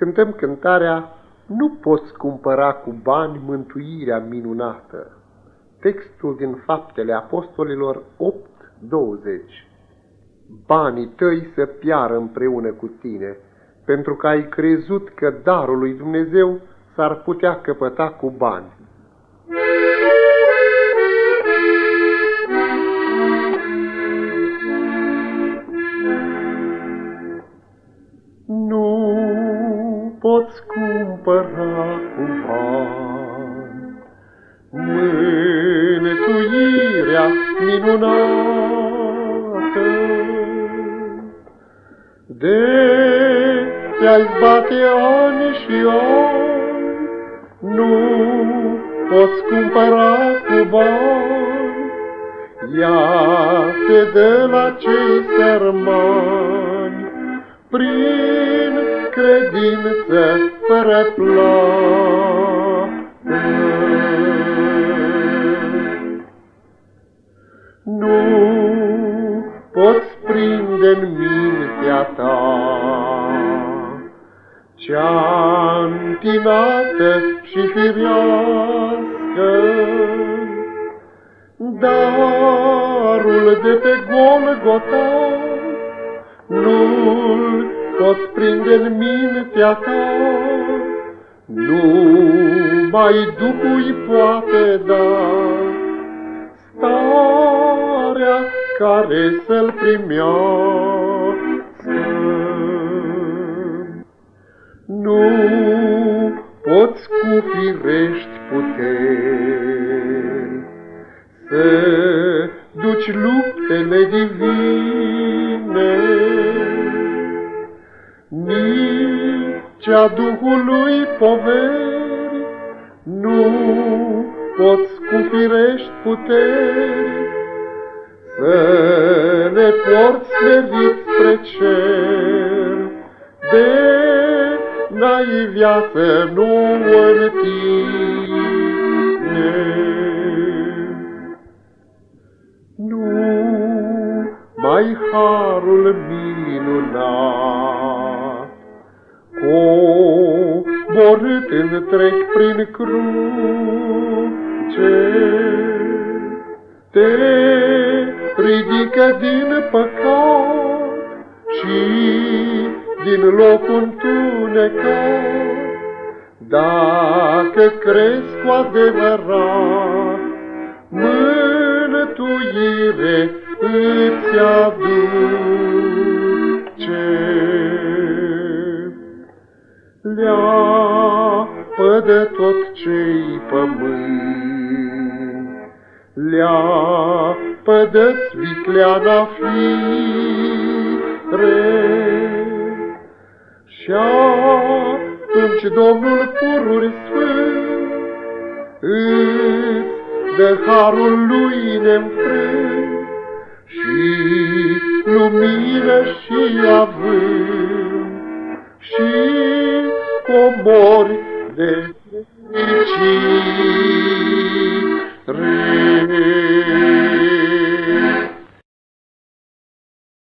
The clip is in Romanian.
cântăm cântarea Nu poți cumpăra cu bani mântuirea minunată. Textul din Faptele Apostolilor 8.20 Banii tăi să piară împreună cu tine, pentru că ai crezut că darul lui Dumnezeu s-ar putea căpăta cu bani. Poți cumpăra cu bani. Mântuirea minunată de te-ai bate ani și ani, nu poți cumpăra cu bani. Ea se dă la cei sărmani prin credință fără plată. Nu poți prinde în mintea ta cea întinată și firească, darul de pe Golgota nu-l poți prinde în mintea ta, numai Duhul poate da starea care să-l primească. Nu poți cu firești puteri să duci luptele divine, nici a Duhului poveri, nu poți cu firești puteri să ne porți smerit spre cer, de n-ai viață nu în tine. Nu mai harul minunat, coborât întreg prin cruce. Te ridică din păcat și din locul întunecat, dacă crezi cu adevărat, mântuire îți aduce leapă de tot ce-i pământ, leapă de-ți vicleana fire. Și atunci Domnul pururi sfânt îți de harul lui neînfrânt și lumină și avânt și comori de fericire.